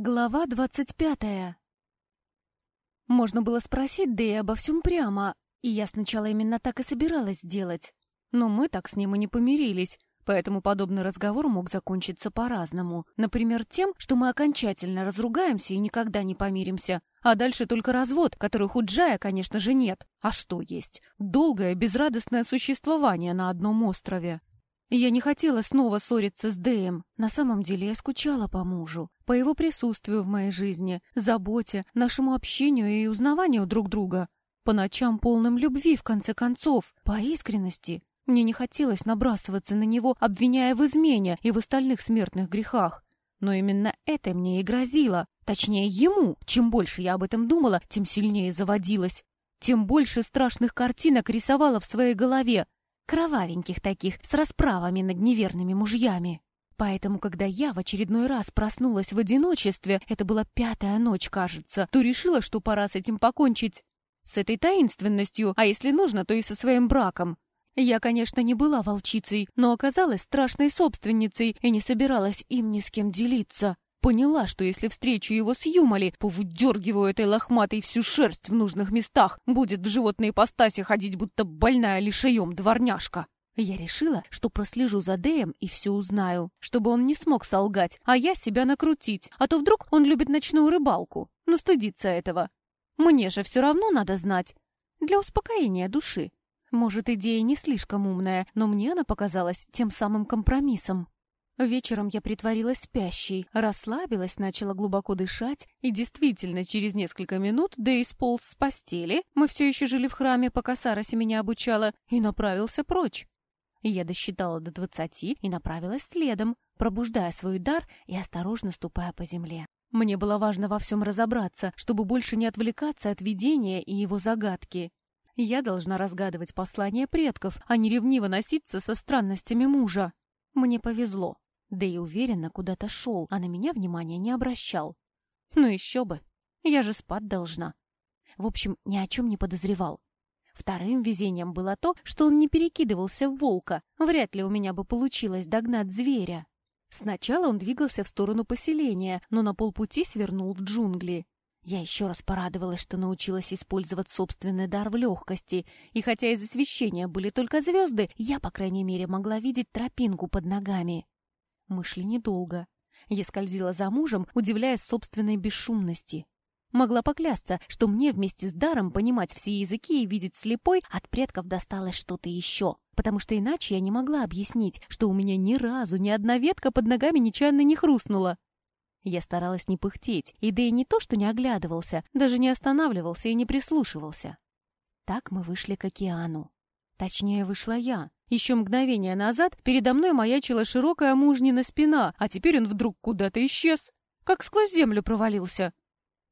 Глава двадцать пятая. Можно было спросить Дэя обо всем прямо, и я сначала именно так и собиралась сделать. Но мы так с ним и не помирились, поэтому подобный разговор мог закончиться по-разному. Например, тем, что мы окончательно разругаемся и никогда не помиримся, а дальше только развод, который худжая, конечно же, нет. А что есть? Долгое, безрадостное существование на одном острове. Я не хотела снова ссориться с Дэем. На самом деле я скучала по мужу, по его присутствию в моей жизни, заботе, нашему общению и узнаванию друг друга. По ночам полным любви, в конце концов, по искренности. Мне не хотелось набрасываться на него, обвиняя в измене и в остальных смертных грехах. Но именно это мне и грозило. Точнее, ему. Чем больше я об этом думала, тем сильнее заводилась. Тем больше страшных картинок рисовала в своей голове кровавеньких таких, с расправами над неверными мужьями. Поэтому, когда я в очередной раз проснулась в одиночестве, это была пятая ночь, кажется, то решила, что пора с этим покончить. С этой таинственностью, а если нужно, то и со своим браком. Я, конечно, не была волчицей, но оказалась страшной собственницей и не собиралась им ни с кем делиться. Поняла, что если встречу его с Юмали, повыдергиваю этой лохматой всю шерсть в нужных местах, будет в животной ипостаси ходить, будто больная лишаем дворняжка. Я решила, что прослежу за Дэем и все узнаю, чтобы он не смог солгать, а я себя накрутить, а то вдруг он любит ночную рыбалку. Но стыдиться этого. Мне же все равно надо знать. Для успокоения души. Может, идея не слишком умная, но мне она показалась тем самым компромиссом. Вечером я притворилась спящей, расслабилась, начала глубоко дышать, и действительно, через несколько минут Дэй сполз с постели, мы все еще жили в храме, пока Сараси меня обучала, и направился прочь. Я досчитала до двадцати и направилась следом, пробуждая свой дар и осторожно ступая по земле. Мне было важно во всем разобраться, чтобы больше не отвлекаться от видения и его загадки. Я должна разгадывать послания предков, а не ревниво носиться со странностями мужа. Мне повезло. Да и уверенно куда-то шел, а на меня внимания не обращал. Ну еще бы, я же спать должна. В общем, ни о чем не подозревал. Вторым везением было то, что он не перекидывался в волка. Вряд ли у меня бы получилось догнать зверя. Сначала он двигался в сторону поселения, но на полпути свернул в джунгли. Я еще раз порадовалась, что научилась использовать собственный дар в легкости, и хотя из освещения были только звезды, я, по крайней мере, могла видеть тропинку под ногами. Мы шли недолго. Я скользила за мужем, удивляясь собственной бесшумности. Могла поклясться, что мне вместе с даром понимать все языки и видеть слепой от предков досталось что-то еще, потому что иначе я не могла объяснить, что у меня ни разу ни одна ветка под ногами нечаянно не хрустнула. Я старалась не пыхтеть, и да и не то, что не оглядывался, даже не останавливался и не прислушивался. Так мы вышли к океану. Точнее, вышла я. Еще мгновение назад передо мной маячила широкая мужнина спина, а теперь он вдруг куда-то исчез, как сквозь землю провалился.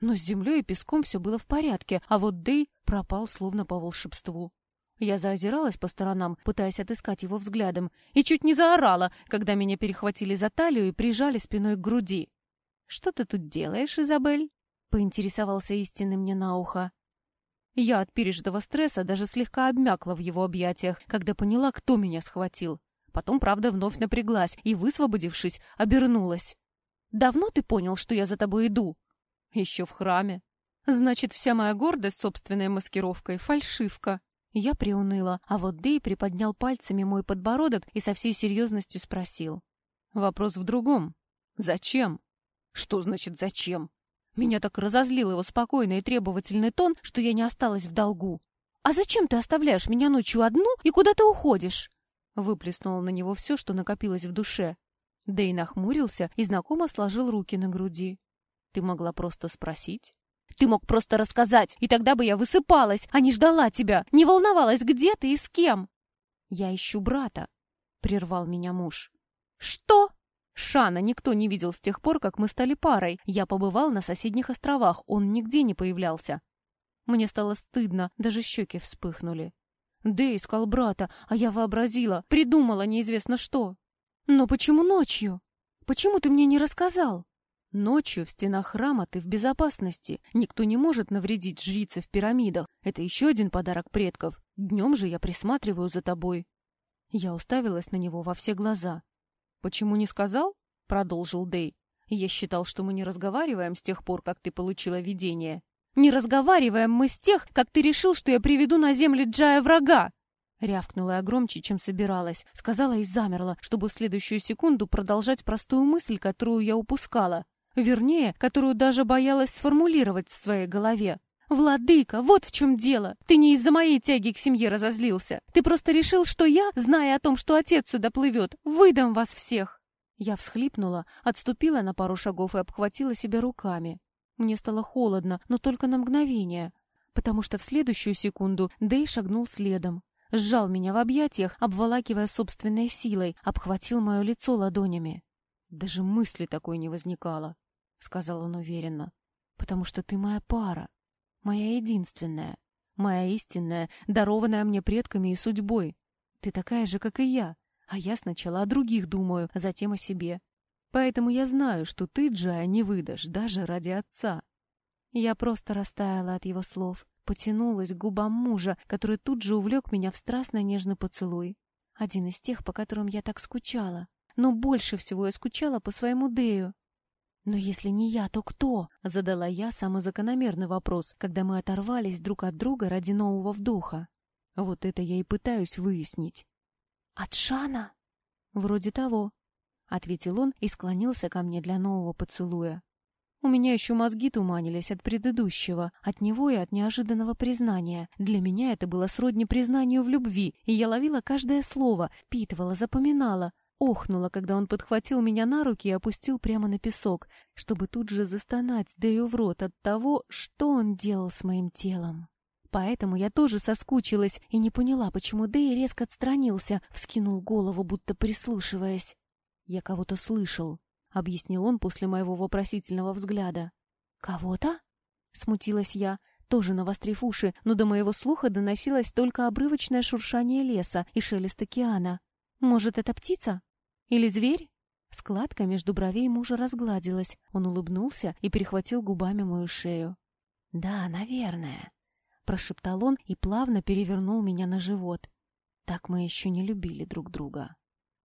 Но с землей и песком все было в порядке, а вот Дэй пропал словно по волшебству. Я заозиралась по сторонам, пытаясь отыскать его взглядом, и чуть не заорала, когда меня перехватили за талию и прижали спиной к груди. «Что ты тут делаешь, Изабель?» — поинтересовался истинный мне на ухо. Я от пережитого стресса даже слегка обмякла в его объятиях, когда поняла, кто меня схватил. Потом, правда, вновь напряглась и, высвободившись, обернулась. «Давно ты понял, что я за тобой иду?» «Еще в храме». «Значит, вся моя гордость собственной маскировкой — фальшивка». Я приуныла, а вот Дэй приподнял пальцами мой подбородок и со всей серьезностью спросил. «Вопрос в другом. Зачем?» «Что значит «зачем»?» Меня так разозлил его спокойный и требовательный тон, что я не осталась в долгу. «А зачем ты оставляешь меня ночью одну и куда ты уходишь?» Выплеснула на него все, что накопилось в душе. Дэй нахмурился и знакомо сложил руки на груди. «Ты могла просто спросить?» «Ты мог просто рассказать, и тогда бы я высыпалась, а не ждала тебя, не волновалась, где ты и с кем!» «Я ищу брата», — прервал меня муж. «Что?» Шана никто не видел с тех пор, как мы стали парой. Я побывал на соседних островах, он нигде не появлялся. Мне стало стыдно, даже щеки вспыхнули. Дэй искал брата, а я вообразила, придумала неизвестно что. Но почему ночью? Почему ты мне не рассказал? Ночью в стенах храма ты в безопасности. Никто не может навредить жрице в пирамидах. Это еще один подарок предков. Днем же я присматриваю за тобой. Я уставилась на него во все глаза. «Почему не сказал?» — продолжил Дэй. Я считал, что мы не разговариваем с тех пор, как ты получила видение. Не разговариваем мы с тех, как ты решил, что я приведу на земли Джая врага. Рявкнула я громче, чем собиралась, сказала и замерла, чтобы в следующую секунду продолжать простую мысль, которую я упускала. Вернее, которую даже боялась сформулировать в своей голове. «Владыка, вот в чем дело! Ты не из-за моей тяги к семье разозлился. Ты просто решил, что я, зная о том, что отец сюда плывет, выдам вас всех!» Я всхлипнула, отступила на пару шагов и обхватила себя руками. Мне стало холодно, но только на мгновение, потому что в следующую секунду Дэй шагнул следом. Сжал меня в объятиях, обволакивая собственной силой, обхватил мое лицо ладонями. «Даже мысли такой не возникало», — сказал он уверенно, «потому что ты моя пара, моя единственная, моя истинная, дарованная мне предками и судьбой. Ты такая же, как и я, а я сначала о других думаю, а затем о себе. Поэтому я знаю, что ты, Джая, не выдашь, даже ради отца. Я просто растаяла от его слов, потянулась к губам мужа, который тут же увлек меня в страстно-нежный поцелуй. Один из тех, по которым я так скучала. Но больше всего я скучала по своему Дею. «Но если не я, то кто?» — задала я самый закономерный вопрос, когда мы оторвались друг от друга ради нового вдоха. Вот это я и пытаюсь выяснить. «От Шана?» «Вроде того», — ответил он и склонился ко мне для нового поцелуя. У меня еще мозги туманились от предыдущего, от него и от неожиданного признания. Для меня это было сродни признанию в любви, и я ловила каждое слово, питывала, запоминала. Охнула, когда он подхватил меня на руки и опустил прямо на песок, чтобы тут же застонать Дэю в рот от того, что он делал с моим телом. Поэтому я тоже соскучилась и не поняла, почему Дэй резко отстранился, вскинул голову, будто прислушиваясь. «Я кого-то слышал», — объяснил он после моего вопросительного взгляда. «Кого-то?» — смутилась я, тоже навострив уши, но до моего слуха доносилось только обрывочное шуршание леса и шелест океана. «Может, это птица? Или зверь?» Складка между бровей мужа разгладилась. Он улыбнулся и перехватил губами мою шею. «Да, наверное», — прошептал он и плавно перевернул меня на живот. Так мы еще не любили друг друга.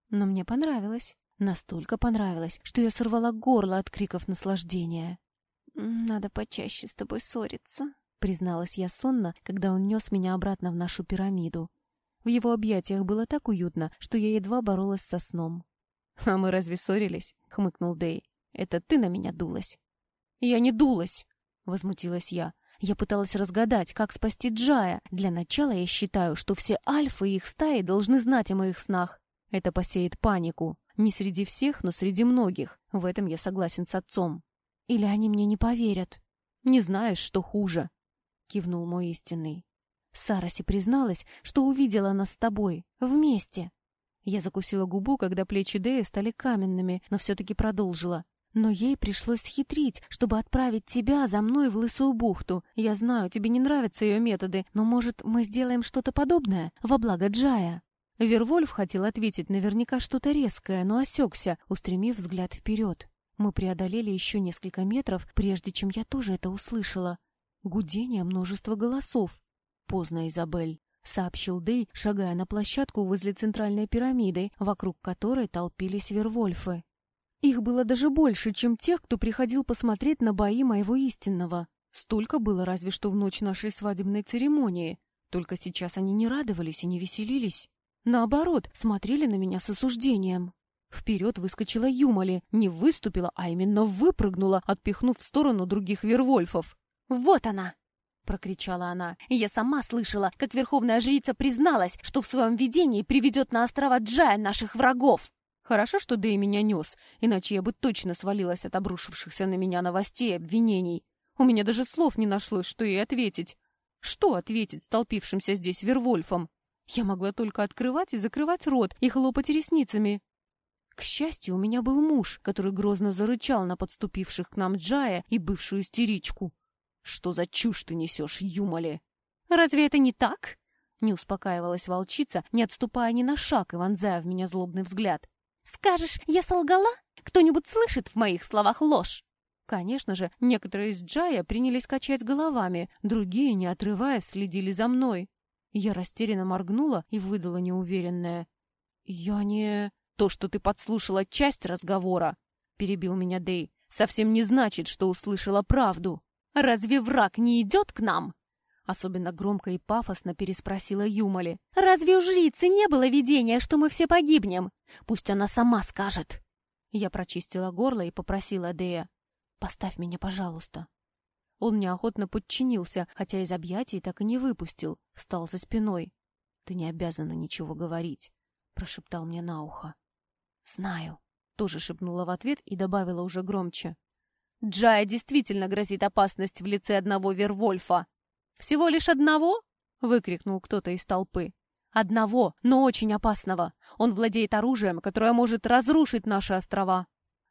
Но мне понравилось. Настолько понравилось, что я сорвала горло от криков наслаждения. «Надо почаще с тобой ссориться», — призналась я сонно, когда он нес меня обратно в нашу пирамиду. В его объятиях было так уютно, что я едва боролась со сном. «А мы разве ссорились?» — хмыкнул Дэй. «Это ты на меня дулась». «Я не дулась!» — возмутилась я. Я пыталась разгадать, как спасти Джая. Для начала я считаю, что все альфы и их стаи должны знать о моих снах. Это посеет панику. Не среди всех, но среди многих. В этом я согласен с отцом. Или они мне не поверят. Не знаешь, что хуже, кивнул мой истинный. Сараси призналась, что увидела нас с тобой вместе. Я закусила губу, когда плечи Дэя стали каменными, но все-таки продолжила. Но ей пришлось схитрить, чтобы отправить тебя за мной в Лысую бухту. Я знаю, тебе не нравятся ее методы, но, может, мы сделаем что-то подобное во благо Джая?» Вервольф хотел ответить наверняка что-то резкое, но осекся, устремив взгляд вперед. Мы преодолели еще несколько метров, прежде чем я тоже это услышала. Гудение множества голосов. Поздно, Изабель. — сообщил Дэй, шагая на площадку возле центральной пирамиды, вокруг которой толпились вервольфы. Их было даже больше, чем тех, кто приходил посмотреть на бои моего истинного. Столько было разве что в ночь нашей свадебной церемонии. Только сейчас они не радовались и не веселились. Наоборот, смотрели на меня с осуждением. Вперед выскочила Юмали, не выступила, а именно выпрыгнула, отпихнув в сторону других вервольфов. «Вот она!» — прокричала она. «Я сама слышала, как верховная жрица призналась, что в своем видении приведет на острова Джая наших врагов!» Хорошо, что Дэй меня нес, иначе я бы точно свалилась от обрушившихся на меня новостей и обвинений. У меня даже слов не нашлось, что ей ответить. Что ответить столпившимся здесь Вервольфам? Я могла только открывать и закрывать рот и хлопать ресницами. К счастью, у меня был муж, который грозно зарычал на подступивших к нам Джая и бывшую истеричку. «Что за чушь ты несешь, Юмали?» «Разве это не так?» Не успокаивалась волчица, не отступая ни на шаг и вонзая в меня злобный взгляд. «Скажешь, я солгала? Кто-нибудь слышит в моих словах ложь?» Конечно же, некоторые из Джая принялись качать головами, другие, не отрываясь, следили за мной. Я растерянно моргнула и выдала неуверенное. «Я не...» «То, что ты подслушала часть разговора», — перебил меня Дэй. совсем не значит, что услышала правду. Разве враг не идет к нам?» Особенно громко и пафосно переспросила Юмали. «Разве у жрицы не было видения, что мы все погибнем? Пусть она сама скажет!» Я прочистила горло и попросила Дея. «Поставь меня, пожалуйста». Он неохотно подчинился, хотя из объятий так и не выпустил, встал за спиной. «Ты не обязана ничего говорить», — прошептал мне на ухо. «Знаю», — тоже шепнула в ответ и добавила уже громче. «Джая действительно грозит опасность в лице одного Вервольфа». «Всего лишь одного?» — выкрикнул кто-то из толпы. «Одного, но очень опасного. Он владеет оружием, которое может разрушить наши острова».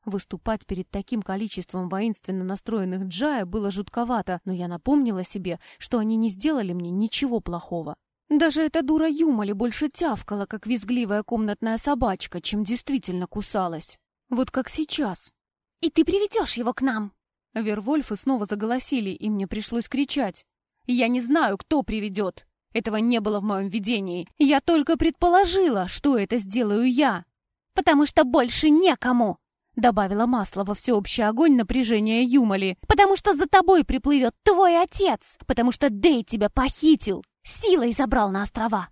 Выступать перед таким количеством воинственно настроенных Джая было жутковато, но я напомнила себе, что они не сделали мне ничего плохого. Даже эта дура Юмали больше тявкала, как визгливая комнатная собачка, чем действительно кусалась. Вот как сейчас. «И ты приведешь его к нам!» Вервольфы снова заголосили, и мне пришлось кричать. «Я не знаю, кто приведет. Этого не было в моем видении. Я только предположила, что это сделаю я. Потому что больше некому!» Добавила масло во всеобщий огонь напряжения Юмали. «Потому что за тобой приплывет твой отец! Потому что Дэй тебя похитил! Силой забрал на острова!»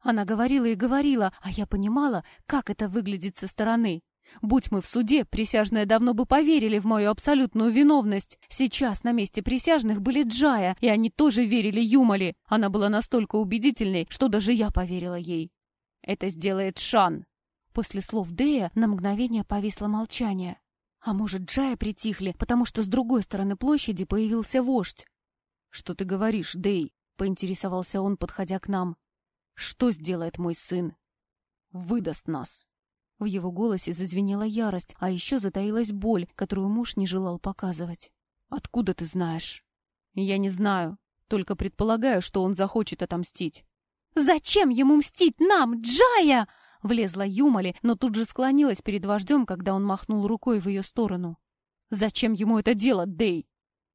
Она говорила и говорила, а я понимала, как это выглядит со стороны. Будь мы в суде, присяжные давно бы поверили в мою абсолютную виновность. Сейчас на месте присяжных были Джая, и они тоже верили Юмали. Она была настолько убедительной, что даже я поверила ей. «Это сделает Шан», После слов Дэя на мгновение повисло молчание. А может, Джая притихли, потому что с другой стороны площади появился вождь. «Что ты говоришь, Дэй?» — поинтересовался он, подходя к нам. «Что сделает мой сын?» «Выдаст нас!» В его голосе зазвенела ярость, а еще затаилась боль, которую муж не желал показывать. «Откуда ты знаешь?» «Я не знаю, только предполагаю, что он захочет отомстить». «Зачем ему мстить нам, Джая?» Влезла Юмали, но тут же склонилась перед вождем, когда он махнул рукой в ее сторону. «Зачем ему это делать, Дэй?»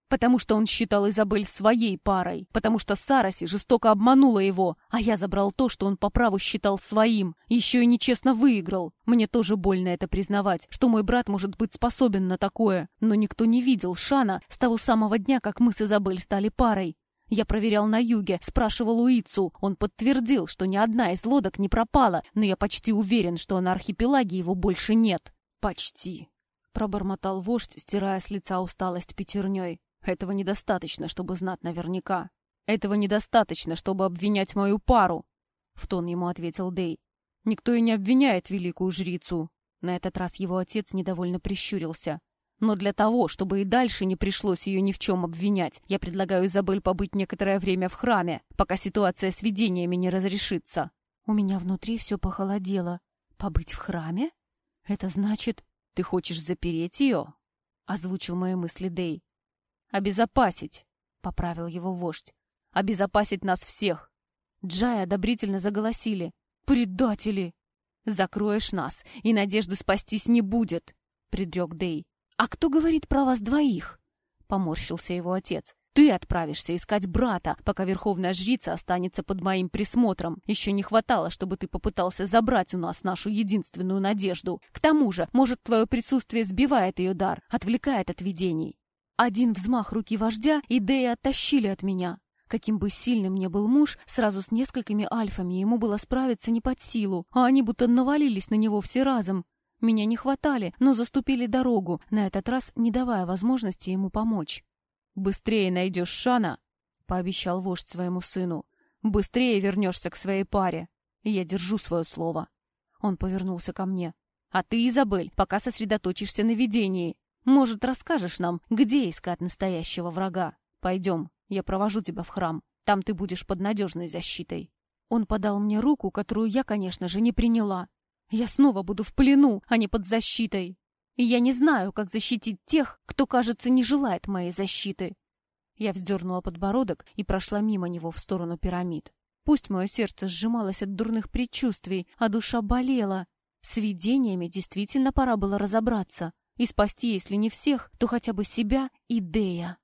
«Потому что он считал Изабель своей парой, потому что Сараси жестоко обманула его, а я забрал то, что он по праву считал своим, еще и нечестно выиграл. Мне тоже больно это признавать, что мой брат может быть способен на такое, но никто не видел Шана с того самого дня, как мы с Изабель стали парой. Я проверял на юге, спрашивал у Ицу. Он подтвердил, что ни одна из лодок не пропала, но я почти уверен, что на архипелаге его больше нет. Почти. Пробормотал вождь, стирая с лица усталость пятерней. Этого недостаточно, чтобы знать наверняка. Этого недостаточно, чтобы обвинять мою пару. В тон ему ответил Дей. Никто и не обвиняет великую жрицу. На этот раз его отец недовольно прищурился. Но для того, чтобы и дальше не пришлось ее ни в чем обвинять, я предлагаю Изабель побыть некоторое время в храме, пока ситуация с видениями не разрешится. У меня внутри все похолодело. Побыть в храме? Это значит, ты хочешь запереть ее? Озвучил мои мысли Дей. Обезопасить, поправил его вождь. Обезопасить нас всех. Джай одобрительно заголосили. «Предатели! Закроешь нас, и надежды спастись не будет!» — предрек Дей. «А кто говорит про вас двоих?» — поморщился его отец. «Ты отправишься искать брата, пока верховная жрица останется под моим присмотром. Еще не хватало, чтобы ты попытался забрать у нас нашу единственную надежду. К тому же, может, твое присутствие сбивает ее дар, отвлекает от видений». Один взмах руки вождя, и Дея оттащили от меня. Каким бы сильным ни был муж, сразу с несколькими альфами ему было справиться не под силу, а они будто навалились на него все разом. Меня не хватали, но заступили дорогу, на этот раз не давая возможности ему помочь. «Быстрее найдешь Шана», — пообещал вождь своему сыну. «Быстрее вернешься к своей паре. Я держу свое слово». Он повернулся ко мне. «А ты, Изабель, пока сосредоточишься на видении. Может, расскажешь нам, где искать настоящего врага? Пойдем, я провожу тебя в храм. Там ты будешь под надежной защитой». Он подал мне руку, которую я, конечно же, не приняла, я снова буду в плену, а не под защитой. И я не знаю, как защитить тех, кто, кажется, не желает моей защиты. Я вздернула подбородок и прошла мимо него в сторону пирамид. Пусть мое сердце сжималось от дурных предчувствий, а душа болела. С видениями действительно пора было разобраться и спасти, если не всех, то хотя бы себя и Дея.